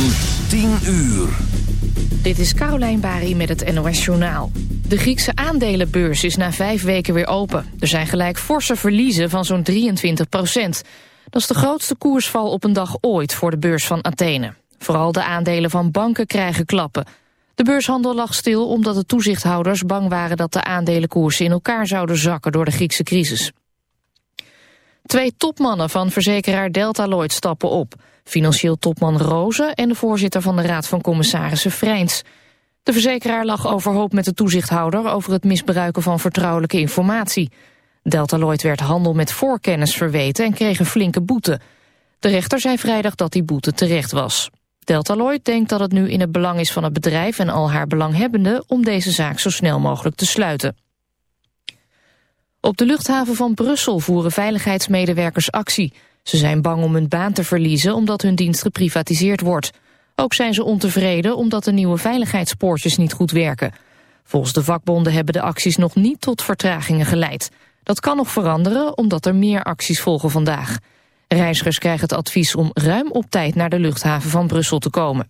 van 10 uur. Dit is Caroline Bari met het NOS Journaal. De Griekse aandelenbeurs is na vijf weken weer open. Er zijn gelijk forse verliezen van zo'n 23 procent. Dat is de grootste koersval op een dag ooit voor de beurs van Athene. Vooral de aandelen van banken krijgen klappen. De beurshandel lag stil omdat de toezichthouders bang waren... dat de aandelenkoersen in elkaar zouden zakken door de Griekse crisis. Twee topmannen van verzekeraar Delta Lloyd stappen op. Financieel topman Rozen en de voorzitter van de Raad van Commissarissen Vrijns. De verzekeraar lag overhoop met de toezichthouder over het misbruiken van vertrouwelijke informatie. Delta Lloyd werd handel met voorkennis verweten en kreeg een flinke boete. De rechter zei vrijdag dat die boete terecht was. Delta Lloyd denkt dat het nu in het belang is van het bedrijf en al haar belanghebbenden om deze zaak zo snel mogelijk te sluiten. Op de luchthaven van Brussel voeren veiligheidsmedewerkers actie. Ze zijn bang om hun baan te verliezen omdat hun dienst geprivatiseerd wordt. Ook zijn ze ontevreden omdat de nieuwe veiligheidspoortjes niet goed werken. Volgens de vakbonden hebben de acties nog niet tot vertragingen geleid. Dat kan nog veranderen omdat er meer acties volgen vandaag. Reizigers krijgen het advies om ruim op tijd naar de luchthaven van Brussel te komen.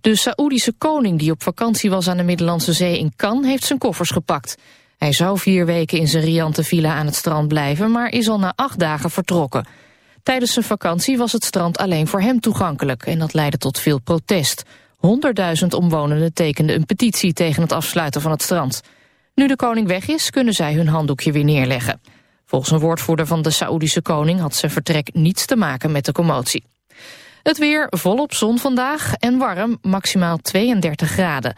De Saoedische koning die op vakantie was aan de Middellandse Zee in Cannes heeft zijn koffers gepakt. Hij zou vier weken in zijn riante villa aan het strand blijven, maar is al na acht dagen vertrokken. Tijdens zijn vakantie was het strand alleen voor hem toegankelijk en dat leidde tot veel protest. Honderdduizend omwonenden tekenden een petitie tegen het afsluiten van het strand. Nu de koning weg is, kunnen zij hun handdoekje weer neerleggen. Volgens een woordvoerder van de Saoedische koning had zijn vertrek niets te maken met de commotie. Het weer volop zon vandaag en warm, maximaal 32 graden.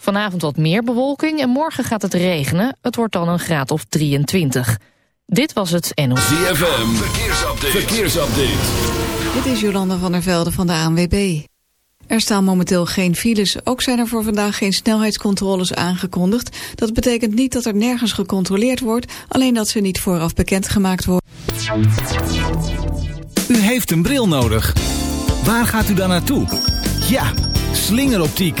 Vanavond wat meer bewolking en morgen gaat het regenen. Het wordt dan een graad of 23. Dit was het NOS. ZFM, verkeersupdate. verkeersupdate. Dit is Jolanda van der Velde van de ANWB. Er staan momenteel geen files. Ook zijn er voor vandaag geen snelheidscontroles aangekondigd. Dat betekent niet dat er nergens gecontroleerd wordt... alleen dat ze niet vooraf bekendgemaakt worden. U heeft een bril nodig. Waar gaat u dan naartoe? Ja, slingeroptiek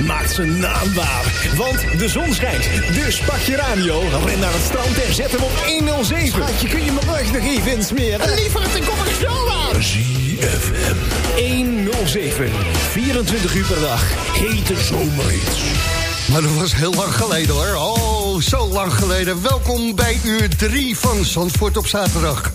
maakt zijn naam waar. Want de zon schijnt. Dus pak je radio, ren naar het strand en zet hem op 107. Schatje, kun je me rug nog even insmeren? Liever het kom ik zo aan. ZFM 107. 24 uur per dag. Hete zomerhits. Maar dat was heel lang geleden hoor. Oh, zo lang geleden. Welkom bij uur 3 van Zandvoort op zaterdag.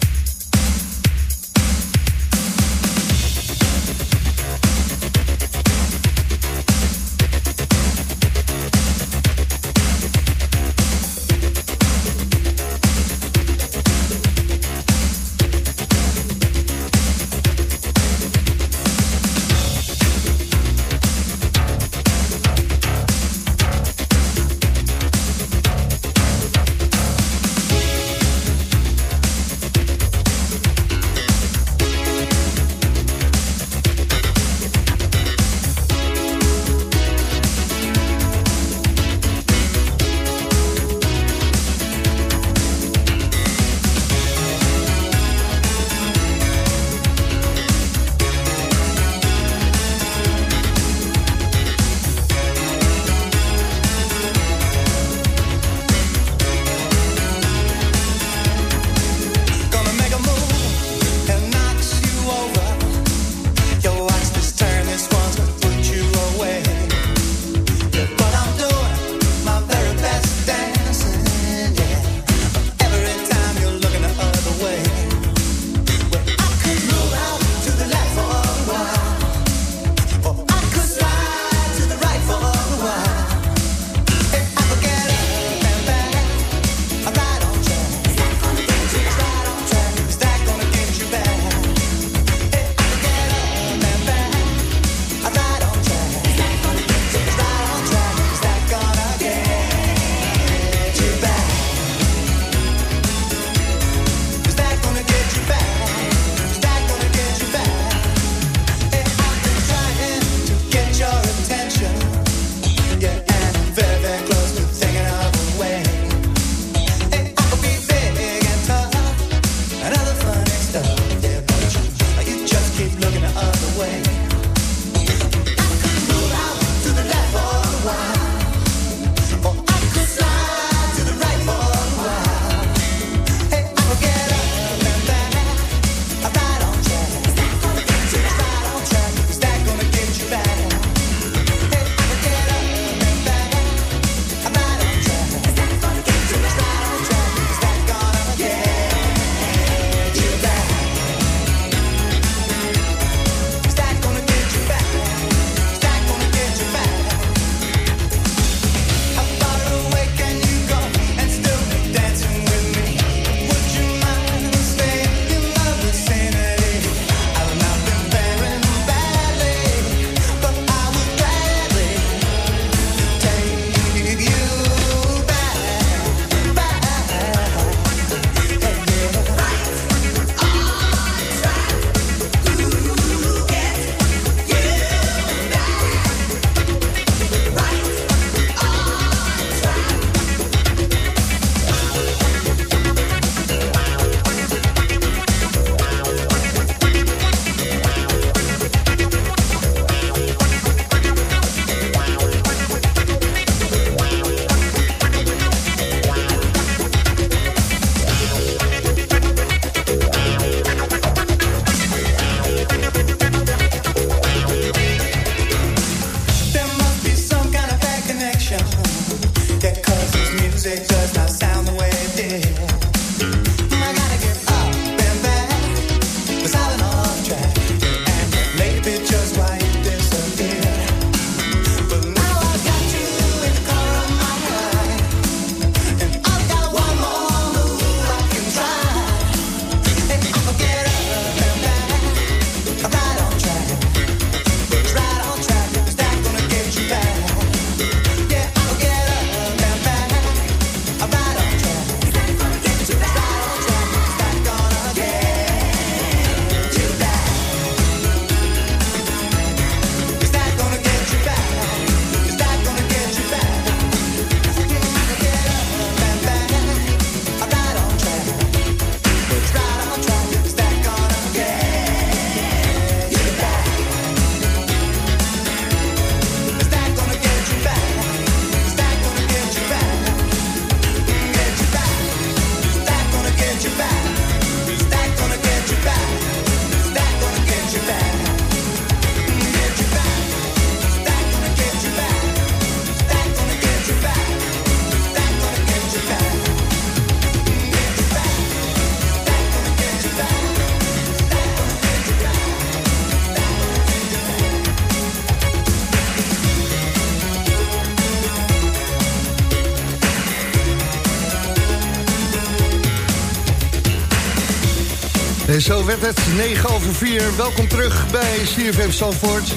En zo werd het 9 over 4. Welkom terug bij CFM Zandvoort.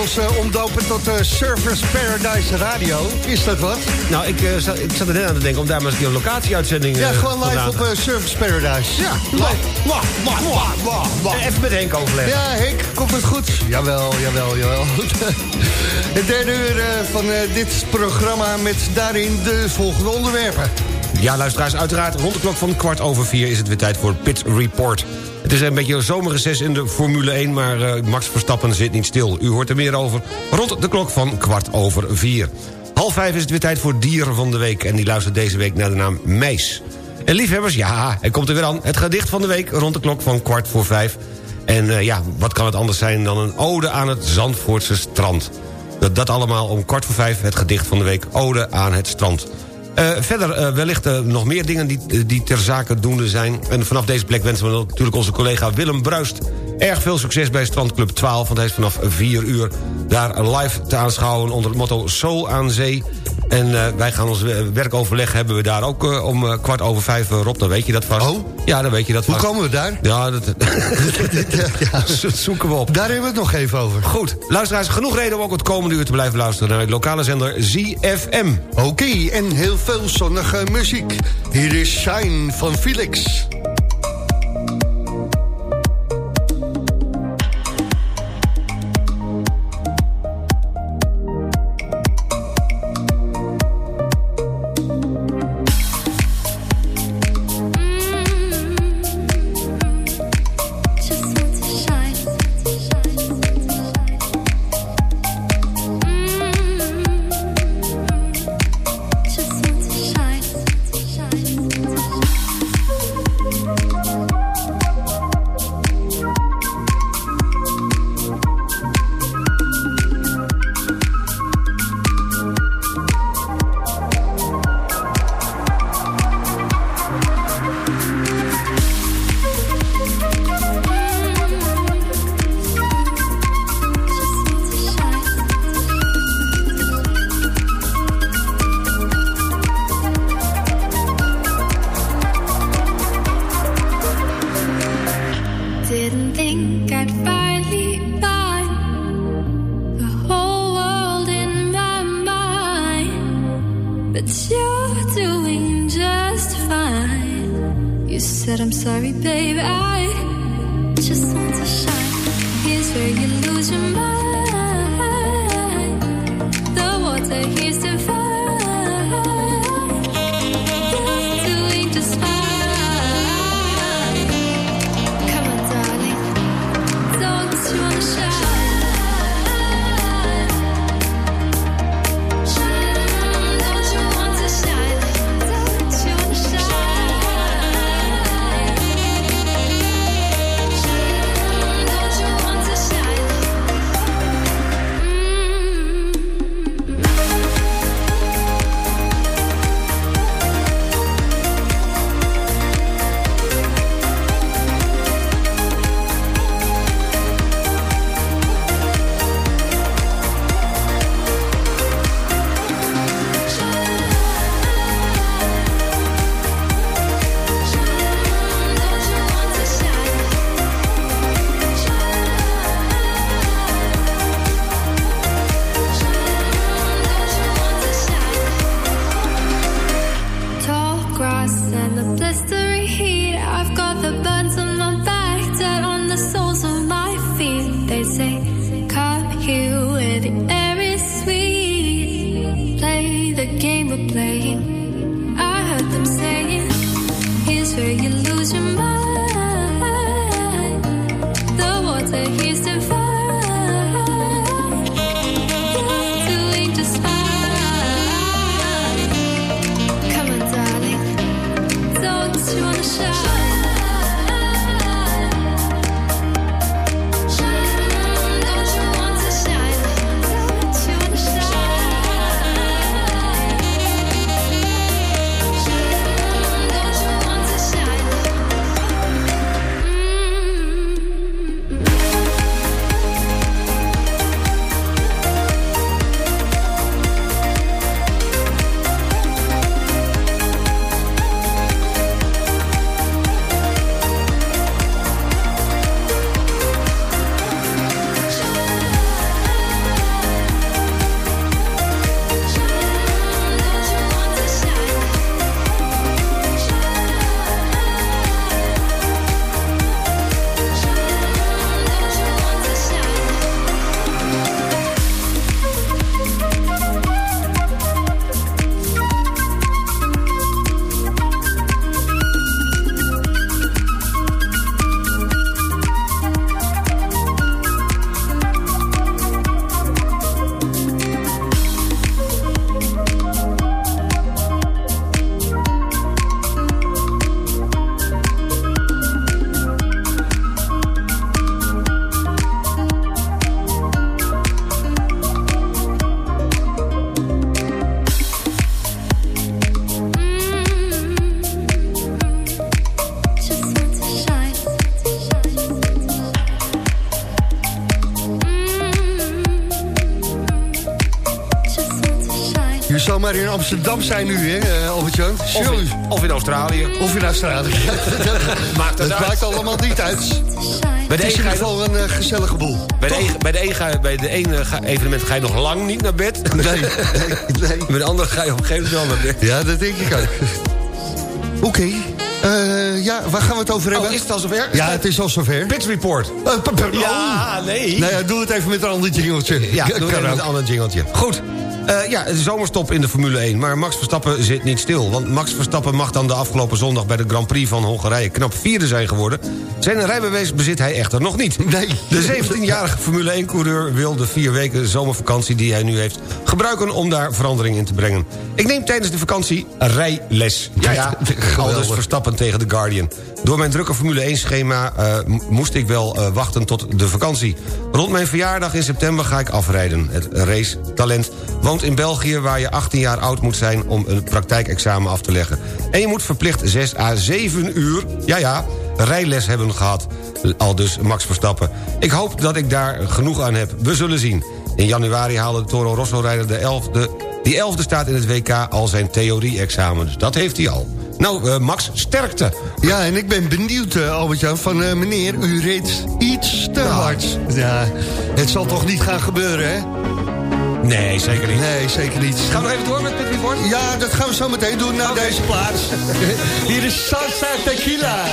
Ons uh, omdopen tot uh, Surfers Paradise Radio? Is dat wat? Nou, ik, uh, zat, ik zat er net aan te denken om daar maar eens een locatieuitzending... ja, gewoon live op Surfers Paradise. Ja, live. Even met Henk overleggen. Ja, Henk, komt het goed? Jawel, jawel, jawel. het derde uur van dit programma met daarin de volgende onderwerpen. Ja, luisteraars, uiteraard rond de klok van kwart over vier... is het weer tijd voor Pit Report. Het is een beetje een zomerreces in de Formule 1... maar uh, Max Verstappen zit niet stil. U hoort er meer over rond de klok van kwart over vier. Half vijf is het weer tijd voor Dieren van de Week... en die luistert deze week naar de naam Meis. En liefhebbers, ja, hij komt er weer aan. Het gedicht van de week rond de klok van kwart voor vijf. En uh, ja, wat kan het anders zijn dan een ode aan het Zandvoortse strand. Dat, dat allemaal om kwart voor vijf, het gedicht van de week... Ode aan het strand. Uh, verder uh, wellicht uh, nog meer dingen die, die ter zake doende zijn. En vanaf deze plek wensen we natuurlijk onze collega Willem Bruist... erg veel succes bij Strandclub 12, want hij is vanaf 4 uur... daar live te aanschouwen onder het motto Soul aan Zee... En uh, wij gaan ons werkoverleg hebben we daar ook uh, om uh, kwart over vijf, Rob. Dan weet je dat vast. Oh? Ja, dan weet je dat Hoe vast. komen we daar? Ja, dat, ja, zoeken we op. Daar hebben we het nog even over. Goed. Luisteraars, genoeg reden om ook het komende uur te blijven luisteren... naar de lokale zender ZFM. Oké, okay, en heel veel zonnige muziek. Hier is Shine van Felix. Amsterdam zijn nu, hè, uh, Albert-Jan? Of, of in Australië. Of in Australië. Maakt het Het maakt allemaal niet uit. Bij Het de is een in ieder geval een eh, gezellige boel. bij de een- bij de ga bij de ene evenement ga je nog lang niet naar bed. Nee, nee, nee. Bij de andere ga je op een gegeven moment wel naar bed. Ja, dat denk ik ook. Oké. Eh, ja, waar gaan we het over hebben? Oh, is het al zover? Ja, het is al zover. Pit Report. Eh, Ja, oh. nee. Nou ja, doe het even met een ander jingeltje. Ja, doe ook. met een ander jingeltje. Goed. Eh, ja, de zomerstop in de Formule 1. Maar Max Verstappen zit niet stil. Want Max Verstappen mag dan de afgelopen zondag... bij de Grand Prix van Hongarije knap vierde zijn geworden. Zijn rijbewijs bezit hij echter nog niet. Nee. De 17-jarige Formule 1-coureur wil de vier weken zomervakantie... die hij nu heeft, gebruiken om daar verandering in te brengen. Ik neem tijdens de vakantie rijles. Ja, ja, aldus Verstappen tegen The Guardian. Door mijn drukke Formule 1-schema moest ik wel eh, wachten tot de vakantie. Rond mijn verjaardag in september ga ik afrijden. Het racetalent woont in België... waar je 18 jaar oud moet zijn om een praktijkexamen af te leggen. En je moet verplicht 6 à 7 uur, ja ja, rijles hebben gehad. Al dus Max Verstappen. Ik hoop dat ik daar genoeg aan heb. We zullen zien. In januari haalde de Toro Rosso-rijder de 11e... Die 11e staat in het WK al zijn theorie-examen. Dus dat heeft hij al. Nou, eh, Max, sterkte. Ja, en ik ben benieuwd, eh, Albert-Jan, van eh, meneer, u reed iets te hard. Ja, het zal toch niet gaan gebeuren, hè? Nee, zeker niet. Nee, zeker niet. Gaan we nog even door met Pit Report? Ja, dat gaan we zo meteen doen naar deze plaats. Hier is Salsa Tequila.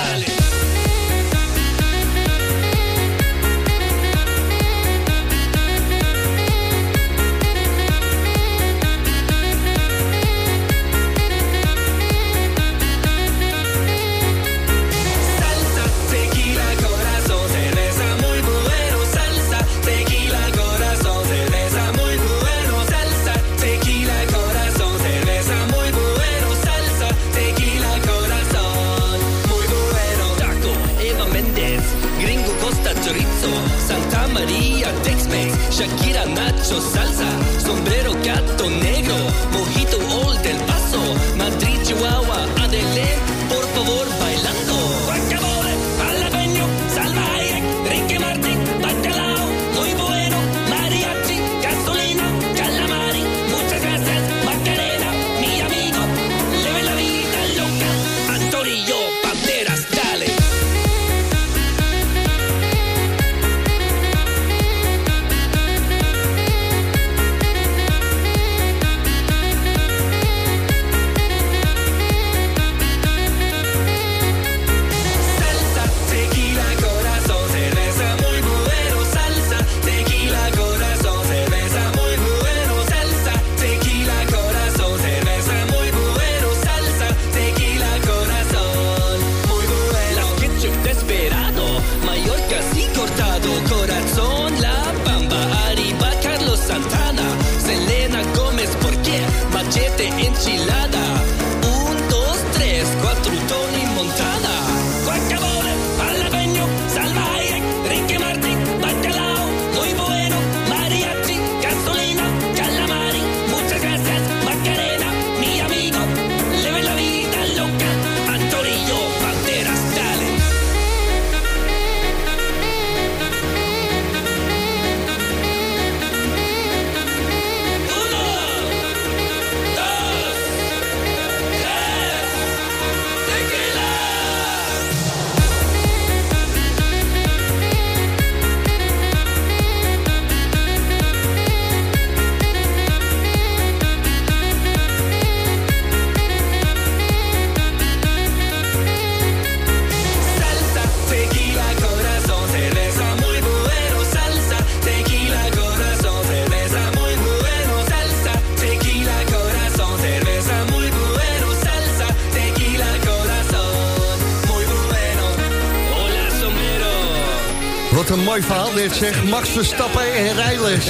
Zeg. Max Verstappen en rijles.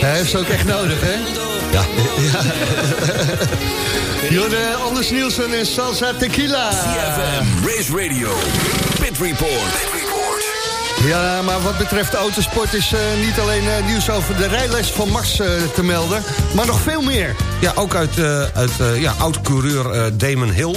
Hij heeft ze ook echt nodig, hè? Ja. Jorde Anders Nielsen en Salsa Tequila. CFM, Race Radio, Pit Report. Ja, maar wat betreft autosport is eh, niet alleen eh, nieuws over de rijles van Max eh, te melden, maar nog veel meer. Ja, ook uit, eh, uit eh, ja, oud-coureur eh, Damon Hill...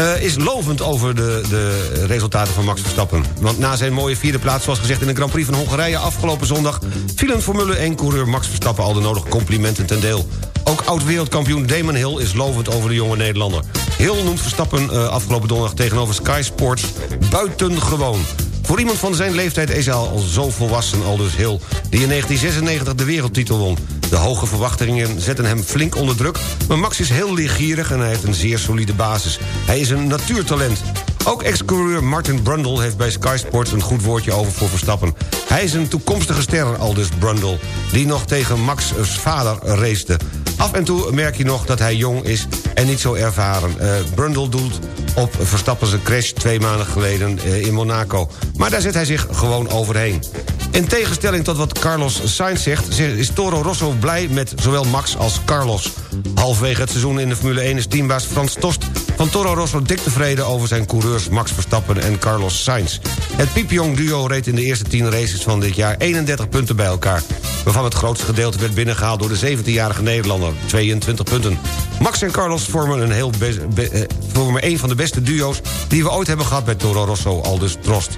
eh, is lovend over de, de resultaten van Max Verstappen. Want na zijn mooie vierde plaats, zoals gezegd... in de Grand Prix van Hongarije afgelopen zondag... viel een Formule 1-coureur Max Verstappen al de nodige complimenten ten deel. Ook oud-wereldkampioen Damon Hill is lovend over de jonge Nederlander. Hill noemt Verstappen uh, afgelopen donderdag tegenover Sky Sports buitengewoon. Voor iemand van zijn leeftijd is hij al zo volwassen, Aldus Hill... die in 1996 de wereldtitel won. De hoge verwachtingen zetten hem flink onder druk... maar Max is heel leergierig en hij heeft een zeer solide basis. Hij is een natuurtalent. Ook ex-coureur Martin Brundle heeft bij Sky Sports een goed woordje over voor Verstappen. Hij is een toekomstige ster, aldus Brundle, die nog tegen Max' vader racete. Af en toe merk je nog dat hij jong is en niet zo ervaren. Uh, Brundle doelt op Verstappen's crash twee maanden geleden uh, in Monaco. Maar daar zet hij zich gewoon overheen. In tegenstelling tot wat Carlos Sainz zegt... is Toro Rosso blij met zowel Max als Carlos. Halfwege het seizoen in de Formule 1 is teambaas Frans Tost... van Toro Rosso dik tevreden over zijn coureurs Max Verstappen en Carlos Sainz. Het piepjong duo reed in de eerste 10 races van dit jaar 31 punten bij elkaar... waarvan het grootste gedeelte werd binnengehaald door de 17-jarige Nederlander, 22 punten. Max en Carlos vormen, een heel eh, vormen een van de beste duo's... die we ooit hebben gehad bij Toro Rosso, aldus Trost.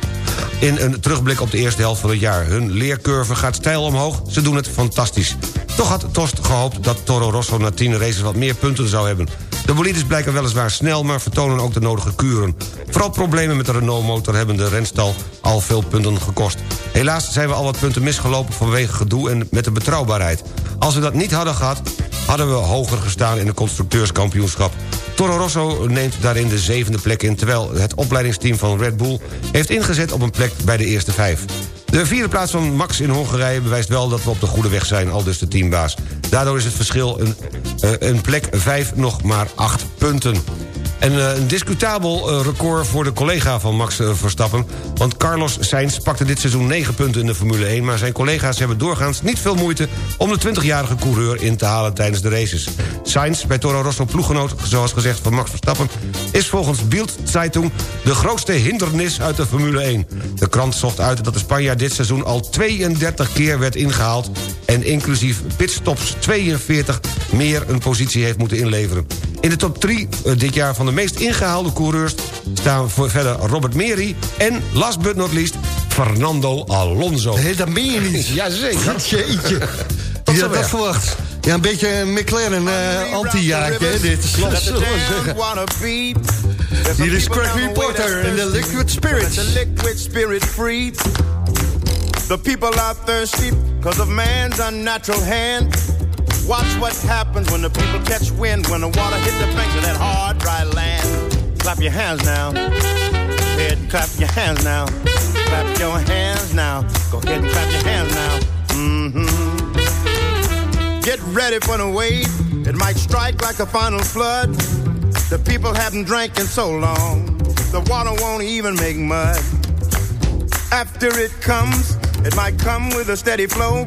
In een terugblik op de eerste helft van het jaar. Hun leercurve gaat stijl omhoog, ze doen het fantastisch. Toch had Tost gehoopt dat Toro Rosso na 10 races wat meer punten zou hebben. De bolides blijken weliswaar snel, maar vertonen ook de nodige kuren. Vooral problemen met de Renault-motor hebben de renstal al veel punten gekost. Helaas zijn we al wat punten misgelopen vanwege gedoe en met de betrouwbaarheid. Als we dat niet hadden gehad, hadden we hoger gestaan in de constructeurskampioenschap. Toro Rosso neemt daarin de zevende plek in... terwijl het opleidingsteam van Red Bull heeft ingezet op een plek bij de eerste vijf. De vierde plaats van Max in Hongarije bewijst wel dat we op de goede weg zijn, al dus de teambaas. Daardoor is het verschil een, uh, een plek 5 nog maar 8 punten. En uh, een discutabel uh, record voor de collega van Max uh, Verstappen. Want Carlos Sainz pakte dit seizoen 9 punten in de Formule 1... maar zijn collega's hebben doorgaans niet veel moeite... om de 20-jarige coureur in te halen tijdens de races. Sainz, bij Toro Rosso ploeggenoot, zoals gezegd van Max Verstappen... is volgens Bild Zeitung de grootste hindernis uit de Formule 1. De krant zocht uit dat de Spanjaard dit seizoen al 32 keer werd ingehaald... en inclusief pitstops 42 meer een positie heeft moeten inleveren. In de top 3 dit jaar van de meest ingehaalde coureurs... staan voor verder Robert Meri en, last but not least, Fernando Alonso. Hé, dat meen je niet. Jazeker. Jeetje. Wie had dat verwacht? Ja, een beetje een McLaren uh, anti-jaartje, hè, dit. Klopt, zullen we zeggen. Hier is Craig Reporter in the Liquid Spirit. The liquid spirit free. The people are thirsty because of man's unnatural hand. Watch what happens when the people catch wind, when the water hit the banks of that hard, dry land. Clap your hands now. Go ahead and clap your hands now. Clap your hands now. Go ahead and clap your hands now. Mm-hmm. Get ready for the wave. It might strike like a final flood. The people haven't drank in so long. The water won't even make mud. After it comes, it might come with a steady flow.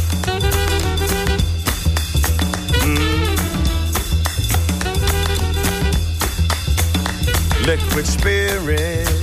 Liquid spirit.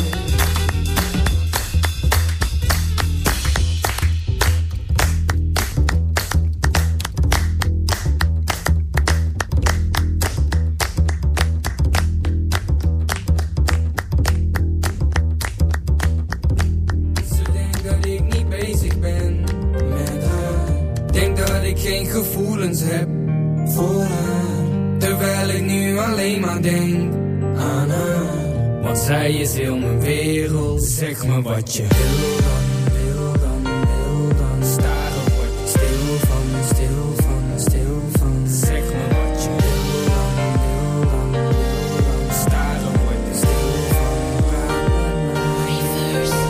Zeg me wat je wil dan, wil dan, wil dan. Staren word ik stil van, stil van, stil van. Zeg me wat je wil dan, wil dan, wil dan. Staren word ik stil van.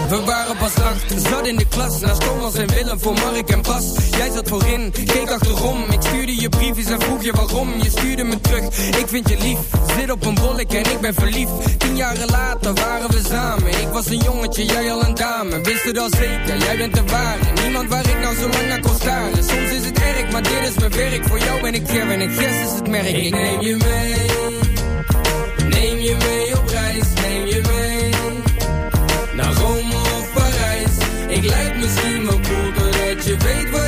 We waren pas acht, zat in de klas Naast Thomas en Willem voor Mark en Bas Jij zat voorin, keek achterom Ik stuurde je briefjes en vroeg je waarom Je stuurde me terug, ik vind je lief Zit op een bollek en ik ben verliefd Tien jaren later waren we samen was een jongetje, jij al een dame. Wist het al zeker, jij bent de ware. Niemand waar ik nou zo lang naar kon staren. Soms is het erg, maar dit is mijn werk. Voor jou ben ik Kevin en Gers is het merk. Ik neem je mee. Neem je mee op reis, neem je mee naar Rome of Parijs. Ik lijk misschien wel cool, doordat je weet wat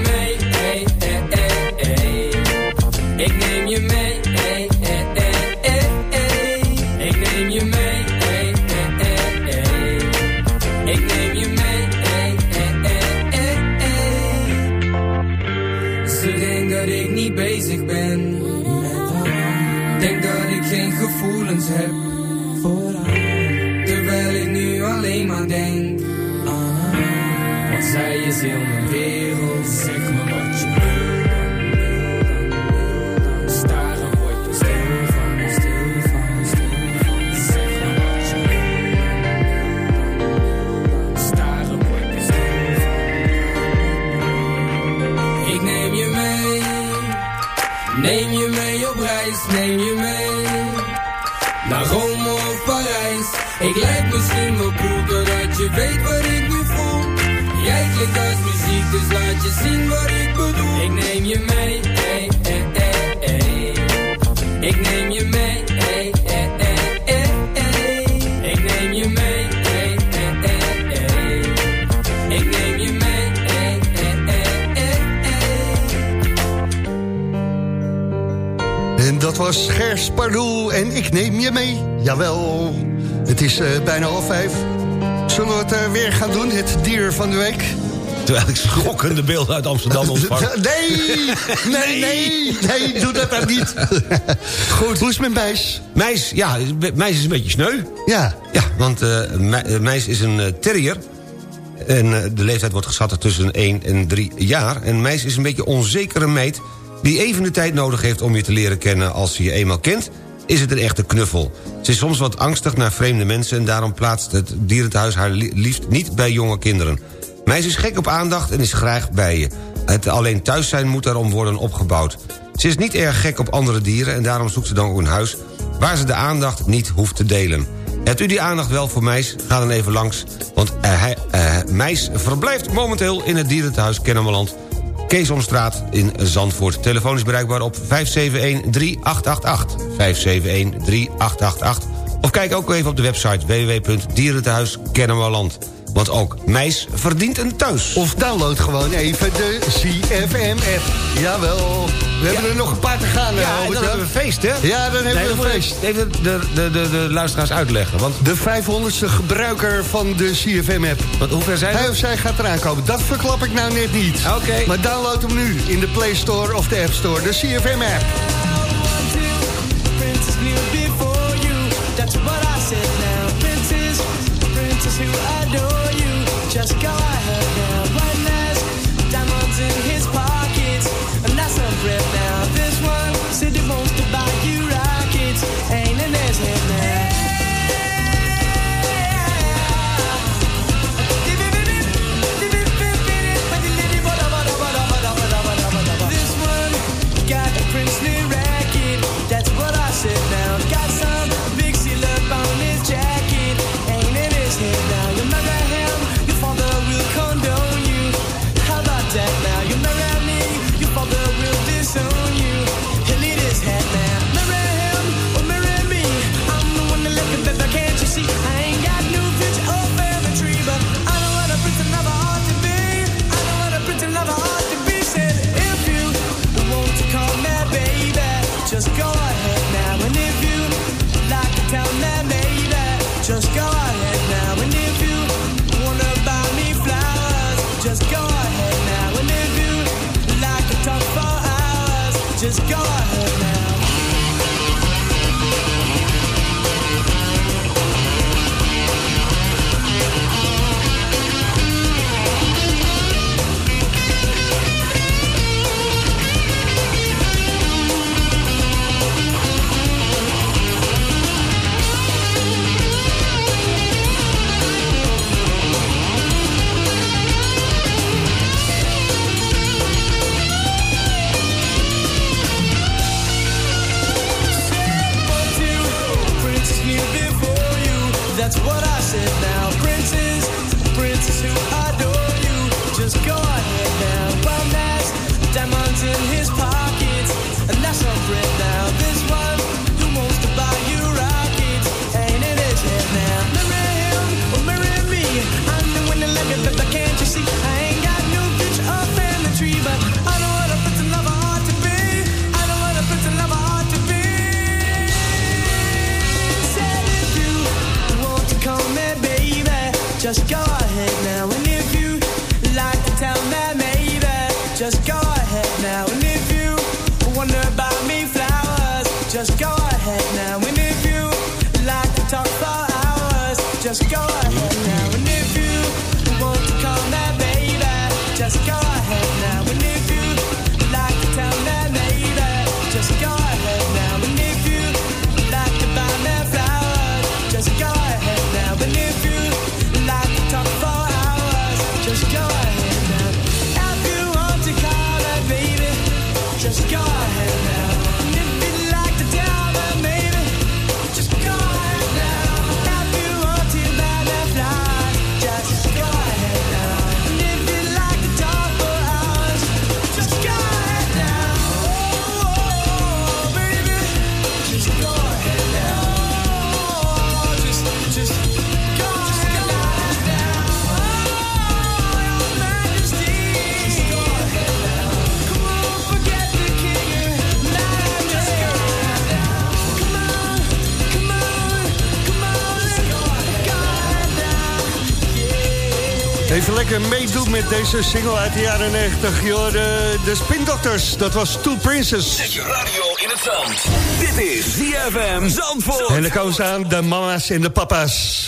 je weet wat ik nu voel Jij klinkt als muziek Dus laat je zien wat ik bedoel Ik neem je mee, ey, ey, ey, ey. Ik neem je mee, ey, ey, ey. Ik neem je mee, ey, ey, ey. Ik neem je mee, ey, ey, ey. En dat was Gers Pardoel en ik neem je mee. Jawel, het is eh, bijna half vijf. Eh, weer gaan doen, het dier van de week? Terwijl ik schokkende beelden uit Amsterdam ontvang. Nee, nee, nee, nee, doe dat dan niet. Goed. Hoe is met Meis? Meis, ja, Meis is een beetje sneu. Ja. Ja, want Me- eh, Meis is een terrier. En de leeftijd wordt geschat tussen 1 en 3 jaar. En Meis is een beetje onzekere meid... die even de tijd nodig heeft om je te leren kennen... als ze je eenmaal kent, is het een echte knuffel. Ze is soms wat angstig naar vreemde mensen... en daarom plaatst het dierentehuis haar li- liefst niet bij jonge kinderen. Meis is gek op aandacht en is graag bij je. Het alleen thuis zijn moet daarom worden opgebouwd. Ze is niet erg gek op andere dieren... en daarom zoekt ze dan ook een huis waar ze de aandacht niet hoeft te delen. Hebt u die aandacht wel voor Meis? Ga dan even langs, want uh, Meis verblijft momenteel in het dierentehuis Kennemerland... Keesomstraat in Zandvoort. Telefoon is bereikbaar op 571-3888. 571-3888. Of kijk ook even op de website www.dierentehuiskennemerland. Want ook meis verdient een thuis. Of download gewoon even de CFM-app. Jawel, we hebben er nog een paar te gaan. Ja, eh, dan hebben we feest, hè? Ja, dan hebben we een feest. Even de, de, de, de luisteraars uitleggen. Want... De 500ste gebruiker van de CFM-app. Hoe ver zijn Hij of zij gaat eraan komen. Dat verklap ik nou net niet. Oké. Maar download hem nu in de Play Store of de App Store. De CFM-app. That's what I said now. Princess, princess who adore. Just go ahead now. One has diamonds in his pockets. And that's a breath now. This one said he wants lekker meedoen met deze single uit de jaren 90. Joh, de, de Spin Doctors, dat was Two Princess. Zet je radio in het zand. Dit is ZFM Zandvoort. En dan komen ze aan, de mama's en de papa's.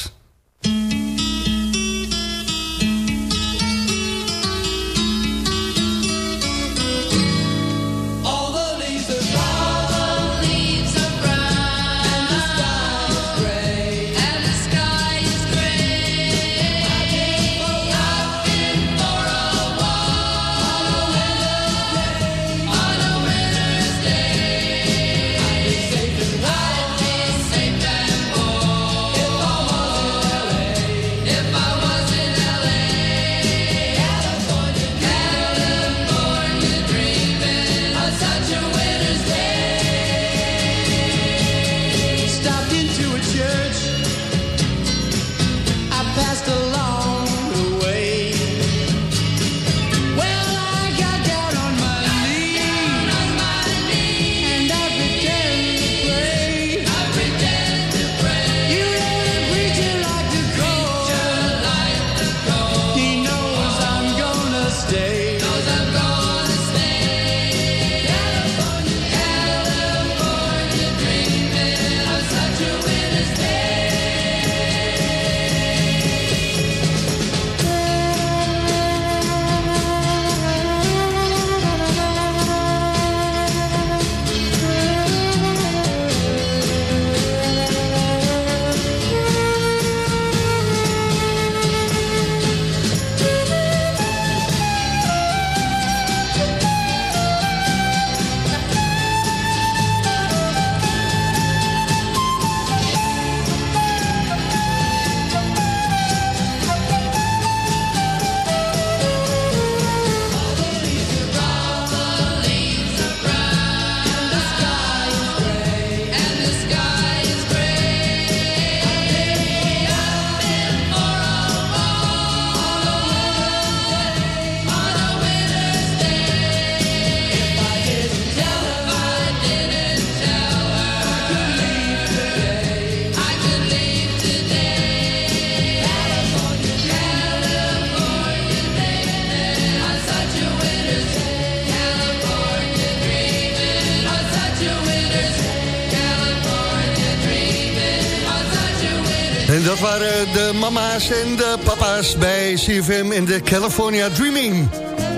Waren de mama's en de papa's bij CFM in de California Dreaming.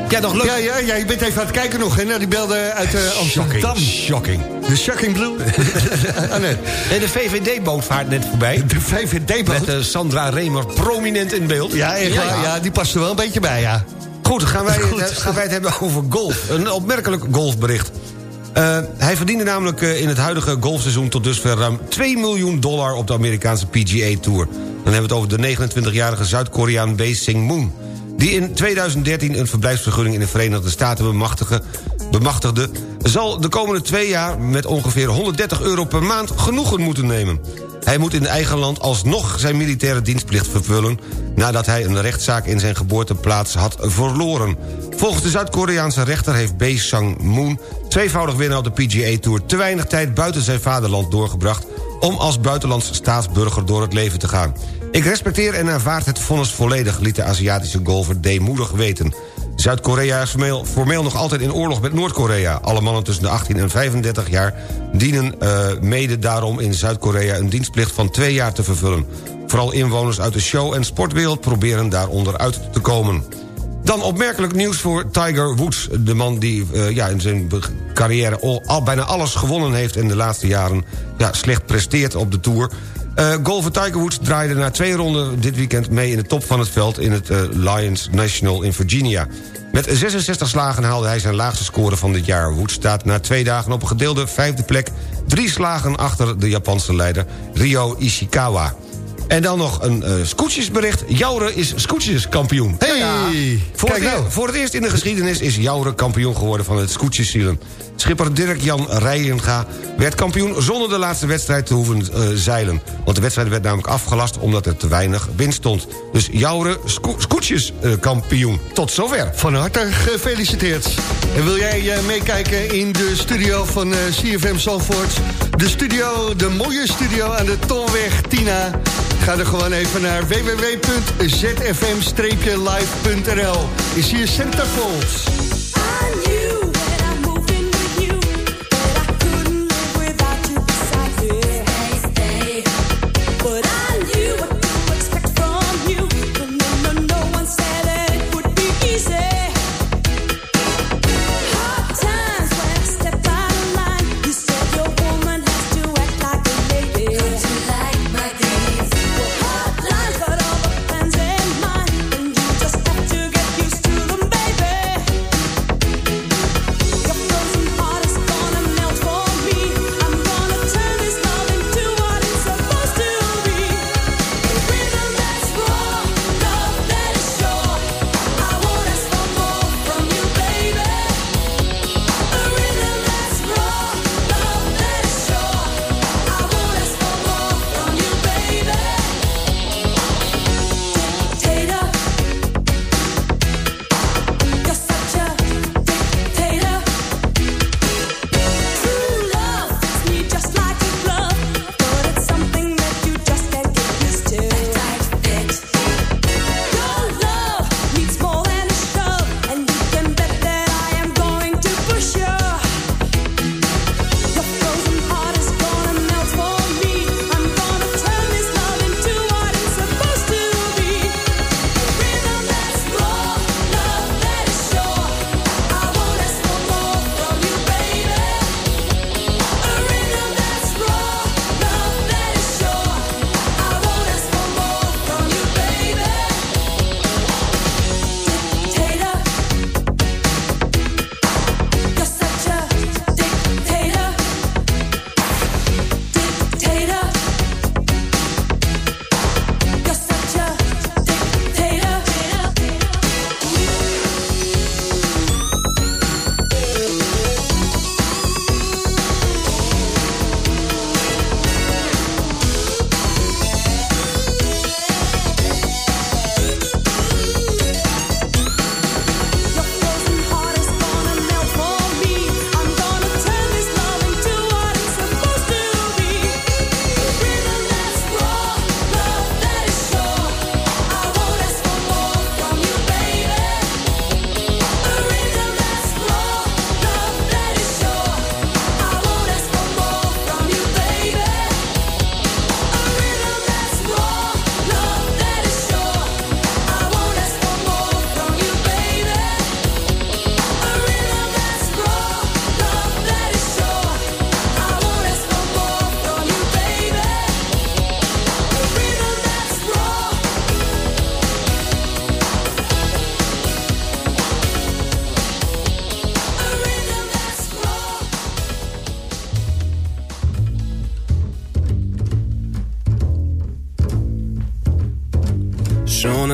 Ja, nog leuk. Ja, ja, ja, je bent even aan het kijken nog, hè, naar die belden uit uh, Amsterdam. Shocking. De Shocking Blue. ah, nee. En de VVD-boot vaart net voorbij. De VVD-boot? Met uh, Sandra Remer prominent in beeld. Ja, echt, ja, ja. ja, die past er wel een beetje bij, ja. Goed, gaan wij, Goed. gaan wij het hebben over golf. Een opmerkelijk golfbericht. Uh, hij verdiende namelijk uh, in het huidige golfseizoen tot dusver ruim 2 miljoen dollar op de Amerikaanse PGA Tour. Dan hebben we het over de 29-jarige Zuid-Koreaan Bae Sing Moon die in 2013 een verblijfsvergunning in de Verenigde Staten bemachtigde... zal de komende twee jaar met ongeveer 130 euro per maand genoegen moeten nemen. Hij moet in eigen land alsnog zijn militaire dienstplicht vervullen... nadat hij een rechtszaak in zijn geboorteplaats had verloren. Volgens de Zuid-Koreaanse rechter heeft Bae Sang Moon... tweevoudig winnaar op de PGA Tour... te weinig tijd buiten zijn vaderland doorgebracht... om als buitenlands staatsburger door het leven te gaan. Ik respecteer en aanvaard het vonnis volledig... liet de Aziatische golfer deemoedig weten. Zuid-Korea is formeel, nog altijd in oorlog met Noord-Korea. Alle mannen tussen de 18 en 35 jaar dienen uh, mede daarom in Zuid-Korea... een dienstplicht van twee jaar te vervullen. Vooral inwoners uit de show- en sportwereld proberen daaronder uit te komen. Dan opmerkelijk nieuws voor Tiger Woods. De man die uh, ja, in zijn carrière al, al, bijna alles gewonnen heeft... en de laatste jaren ja, slecht presteert op de Tour... Uh, golfer Tiger Woods draaide na twee ronden dit weekend mee... in de top van het veld in het uh, Lions National in Virginia. Met 66 slagen haalde hij zijn laagste score van dit jaar. Woods staat na twee dagen op een gedeelde vijfde plek... drie slagen achter de Japanse leider Ryo Ishikawa. En dan nog een uh, scootjesbericht. Joure is scootjeskampioen. Hey, ja, voor, het, nou. voor het eerst in de geschiedenis is Joure kampioen geworden van het scootjeszeilen. Schipper Dirk-Jan Rijenga werd kampioen zonder de laatste wedstrijd te hoeven uh, zeilen. Want de wedstrijd werd namelijk afgelast omdat er te weinig wind stond. Dus Joure sco scootjeskampioen. Uh, Tot zover. Van harte gefeliciteerd. En wil jij uh, meekijken in de studio van CFM Zandvoort? De studio, de mooie studio aan de Tolweg Tina... Ga er gewoon even naar www.zfm-live.nl. Is hier Centerfolds.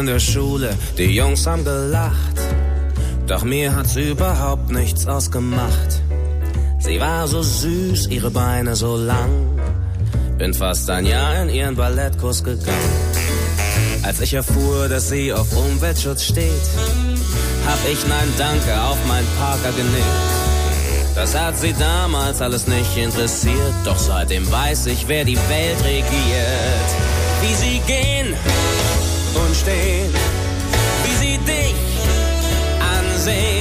In der Schule, die Jungs haben gelacht. Doch mir hat's überhaupt nichts ausgemacht. Sie war so süß, ihre Beine so lang. Bin fast ein Jahr in ihren Ballettkurs gegangen. Als ich erfuhr, dass sie auf Umweltschutz steht, hab ich Nein Danke auf mein Parker genickt. Das hat sie damals alles nicht interessiert, doch seitdem weiß ich, wer die Welt regiert. Wie sie gehen und stehen, wie sie dich ansehen.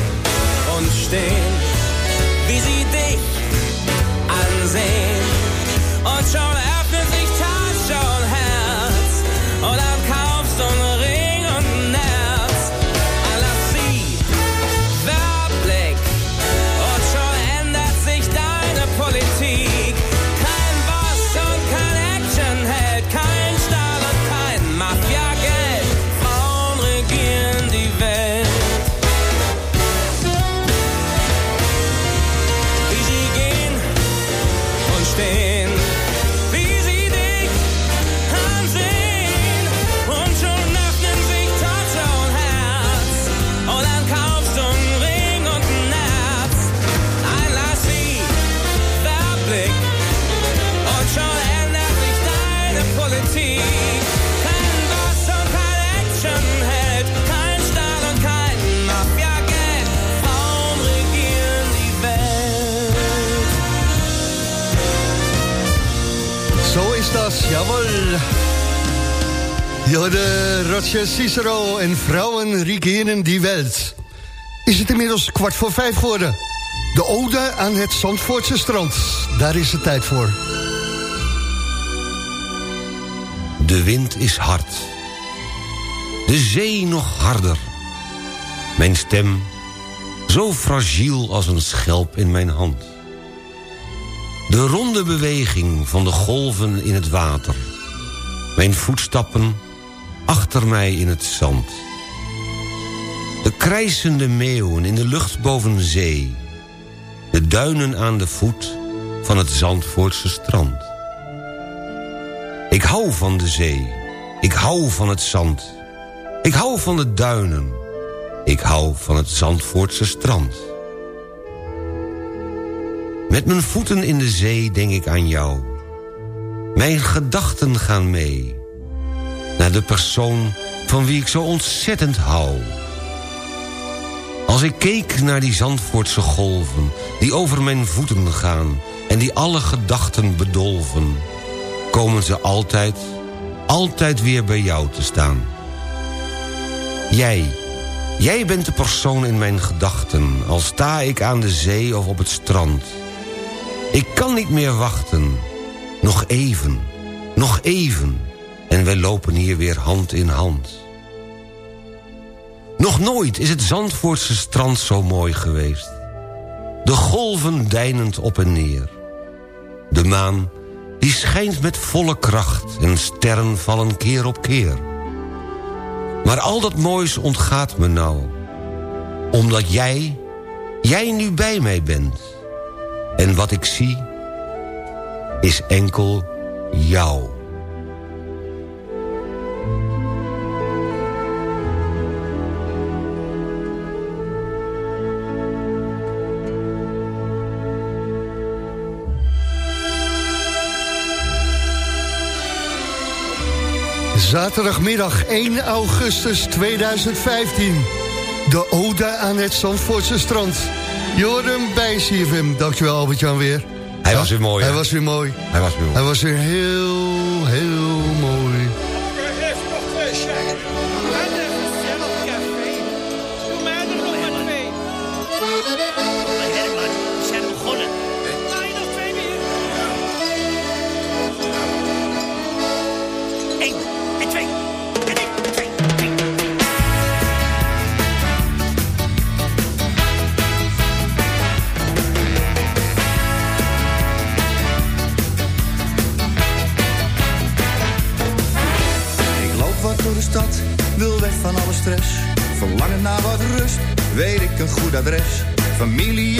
Jorde, Roger Cicero en vrouwen regeren die welt. Is het inmiddels kwart voor vijf geworden? De ode aan het Zandvoortse strand. Daar is het tijd voor. De wind is hard. De zee nog harder. Mijn stem zo fragiel als een schelp in mijn hand. De ronde beweging van de golven in het water. Mijn voetstappen achter mij in het zand. De krijsende meeuwen in de lucht boven zee. De duinen aan de voet van het Zandvoortse strand. Ik hou van de zee. Ik hou van het zand. Ik hou van de duinen. Ik hou van het Zandvoortse strand. Met mijn voeten in de zee denk ik aan jou. Mijn gedachten gaan mee. Naar de persoon van wie ik zo ontzettend hou. Als ik keek naar die Zandvoortse golven... die over mijn voeten gaan... en die alle gedachten bedolven... komen ze altijd, altijd weer bij jou te staan. Jij, jij bent de persoon in mijn gedachten... al sta ik aan de zee of op het strand. Ik kan niet meer wachten. Nog even, nog even... en wij lopen hier weer hand in hand. Nog nooit is het Zandvoortse strand zo mooi geweest. De golven deinend op en neer. De maan die schijnt met volle kracht... en sterren vallen keer op keer. Maar al dat moois ontgaat me nou. Omdat jij, jij nu bij mij bent. En wat ik zie, is enkel jou. Zaterdagmiddag 1 augustus 2015. De ode aan het Zandvoortse strand. Hem bij CFM. Dankjewel Albert-Jan weer. Hij was weer mooi. Hij hè? was weer mooi. Hij was weer mooi. Hij was weer heel, heel mooi. Familie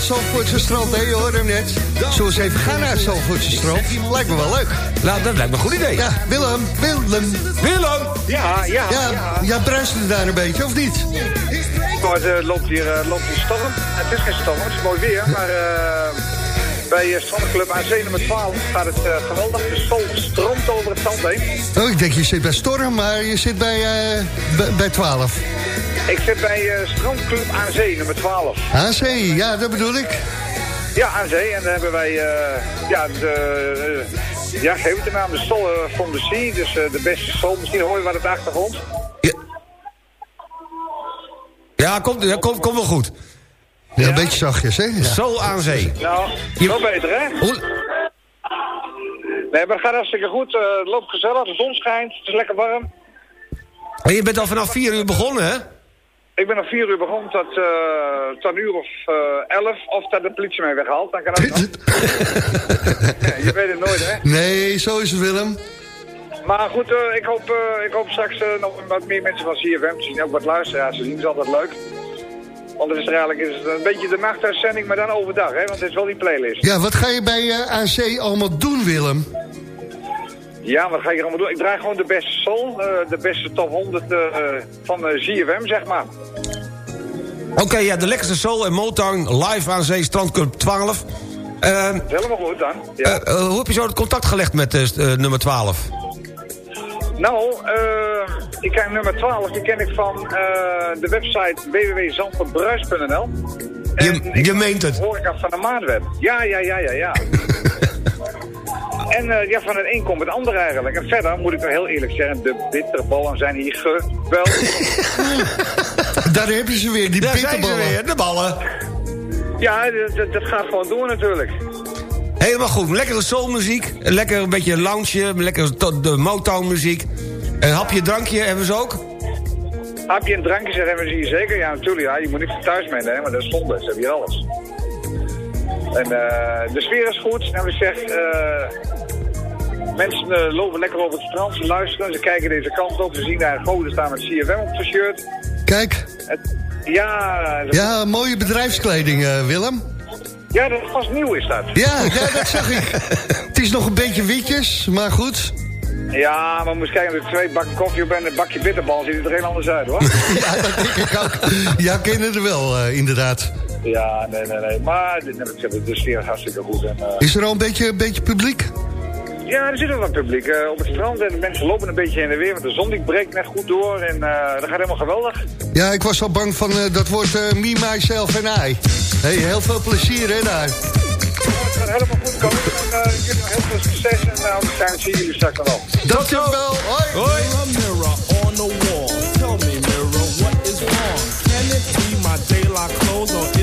het Zandvoortse strand, hè, je hoorde hem net. Zullen we eens even gaan naar het Zandvoortse strand? Lijkt me wel leuk. Nou, dat lijkt me een goed idee. Ja, Willem, Willem. Willem! Ja, ja, Ja, ja. ja bruist het daar een beetje, of niet? Maar er loopt hier, eh, loopt hier storm. Het is geen storm, het is mooi weer. Maar eh, bij Strandclub zee nummer 12 gaat het eh, geweldig. De zon stroomt over het zand heen. Oh, ik denk je zit bij Storm, maar je zit bij, eh, bij, bij 12. Ik zit bij eh, Strandclub aan zee nummer 12. AC, ja, dat bedoel ik. Ja, aan zee. En dan hebben wij, eh, ja, de, eh, ja, geef het de naam, de Sol from the Sea. Dus eh, de beste sol. Misschien hoor je wat op de achtergrond. Ja, komt ja, komt komt wel goed. Ja, een beetje zachtjes, hè? Ja. Zo aan zee. Nou, wel beter, hè? Nee, maar het gaat hartstikke goed. Eh, het loopt gezellig, de zon schijnt, het is lekker warm. En je bent al vanaf 4 uur begonnen, hè? Ik ben om vier uur begonnen tot, eh, tot een uur of eh, elf. Of dat de politie mij weghaalt, dan kan. Ja, je weet het nooit, hè? Nee, zo is het, Willem. Maar goed, eh, ik, hoop, ik hoop straks nog wat meer mensen van CFM te zien. Ook wat luisteraars te zien, dat is altijd leuk. Want het is er eigenlijk is het een beetje de nachtuitzending, maar dan overdag, hè? Want het is wel die playlist. Ja, wat ga je bij AC allemaal doen, Willem? Ja, wat ga ik hier allemaal doen? Ik draai gewoon de beste soul, eh, de beste top 100 eh, eh, van eh, ZFM, zeg maar. Oké, ja, de lekkerste soul en Motown live aan zee, Strandclub 12. Eh, Helemaal goed dan. Ja. eh, eh, hoe heb je zo het contact gelegd met eh, eh, nummer 12? Nou, eh, ik ken nummer 12, die ken ik van eh, de website www.zandvoortbruis.nl. Je, je meent het. Hoor ik af van de maandweb. Ja, ja, ja, ja, ja. en eh, ja, van het een komt het ander eigenlijk. En verder moet ik wel heel eerlijk zeggen, de bitterballen zijn hier geweldig. Daar heb je ze weer, die Daar zijn ze bitterballen. weer, de ballen. ja, dat, dat- gaat gewoon door natuurlijk. Helemaal goed. Lekkere soulmuziek. Lekker een beetje lounge. Lekker de Motown muziek. Een hapje, drankje hebben ze ook. Heb je een drankje, zeg hebben ze hier zeker? Ja, natuurlijk. Ja, je moet niks van thuis meenemen, maar dat is zonde. Ze hebben hier alles. En eh, de sfeer is goed. Nou, ik zeg, eh, mensen eh, lopen lekker over het strand. Ze luisteren, ze kijken deze kant op. Ze zien daar goden staan met CFM op zijn shirt. Kijk, Het- ja, dat, ja, mooie bedrijfskleding, eh, Willem. ja, dat was nieuw is dat. Ja, ja, dat zag ik. Het is nog een beetje witjes, maar goed. Ja, maar moest kijken, als er twee bakken koffie op en een bakje bitterbal, ziet het er heel anders uit, hoor. ja, dat denk ik ook. Ja, kennen er wel, eh, inderdaad. ja, nee, nee, nee. Maar de, de, sfeer is hartstikke goed. En, Is er al een beetje, een beetje publiek? Ja, er zit wel wat publiek eh, op het strand en de mensen lopen een beetje heen en weer, want de zon die breekt net goed door en eh, dat gaat helemaal geweldig. Ja, ik was al bang van eh, dat wordt eh, me, myself en I. Hey, heel veel plezier, hè, daar. Het gaat helemaal goed komen en jullie nog heel veel succes en uh, anders zijn zien jullie straks nog wel. Dankjewel. Hoi. Hoi. Mirror, mirror on the wall. Tell me, mirror, what is wrong? Can it be my daylight clothes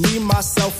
me, myself,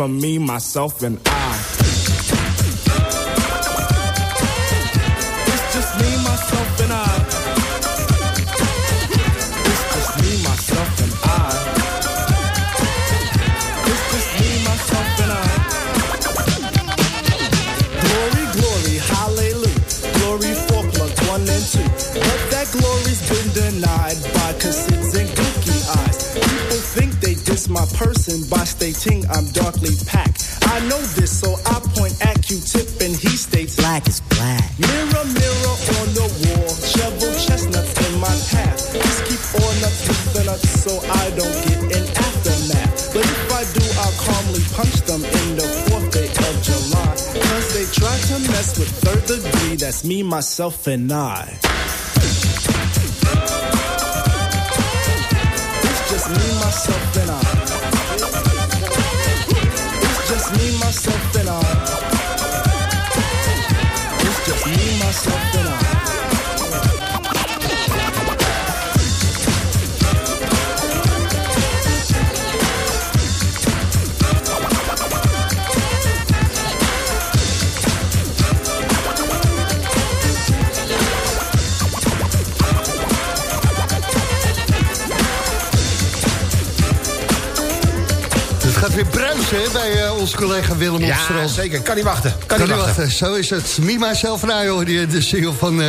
from me, myself, and I. black is black. Mirror, mirror on the wall, shovel chestnuts in my path. Just keep nuts with the nuts so I don't get an aftermath. But if I do, I'll calmly punch them in the fourth day of July. Cause they try to mess with third degree, that's me, myself, and I. It's just me, myself, and I. hè, bij eh, onze collega Willem Ja, strand. zeker. Kan niet wachten. Kan, Kan niet wachten. wachten. Zo is het. En I, hoorde je de single van eh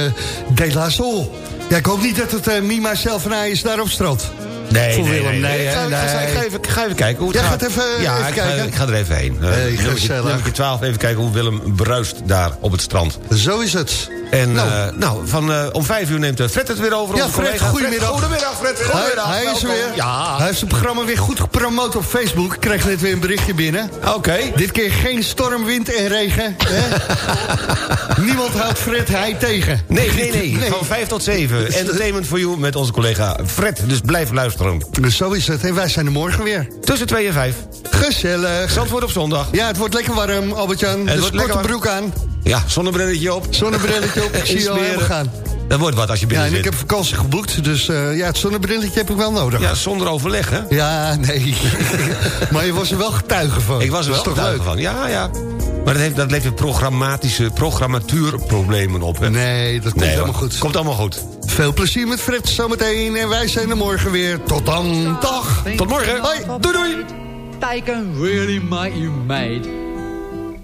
De La Soul. Ja, ik hoop niet dat het uh, Myself en I is daar op strand. Nee, Voor nee, Willem, nee, nee, Ik ga, ik ga- nee. ik ga even, ik ga even kijken hoe het Jij gaat. gaat even, ja, even ik, ga, kijken? ik ga er even heen. Uh, nummertje, gezellig. nummertje 12, even kijken hoe Willem bruist daar op het strand. Zo is het. En Nou. nou, nou van, eh, om vijf uur neemt eh, Fred het weer over. Ja, onze Fred, collega. goedemiddag. Goedemiddag, Fred. Hij, Goedemiddag. hij is er weer. Ja. Hij heeft zijn programma weer goed gepromoot op Facebook. Ik kreeg net weer een berichtje binnen. Oké. Dit keer geen storm, wind en regen. Hè? Niemand houdt Fred hij tegen. Nee, nee, nee, Van 5 tot 7. Entertainment for you met onze collega Fred. Dus blijf luisteren. Dus zo is het. En wij zijn er morgen weer. Tussen 2 en 5. Gezellig. Zandvoort op zondag. Ja, het wordt lekker warm, Albert-Jan. Het Dus wordt broek aan. Ja, zonnebrilletje op. Zonnebrilletje op. Ik zie je al helemaal gaan. Dat wordt wat als je Ja, binnen en ik heb vakantie geboekt. Dus eh, ja, het zonnebrilletje heb ik wel nodig. Ja, zonder overleg, hè? Ja, nee. maar je was er wel getuige van. Ik was er wel getuige leuk? van. Ja, ja. Maar dat, heeft, dat levert programmatische, programmatuurproblemen op. Hè? Nee, dat komt Nee, helemaal hoor. goed. Komt allemaal goed. Veel plezier met Fred zometeen. En wij zijn er morgen weer. Tot dan. Dag. Tot morgen. Hoi. Doei doei. They can really make you mad.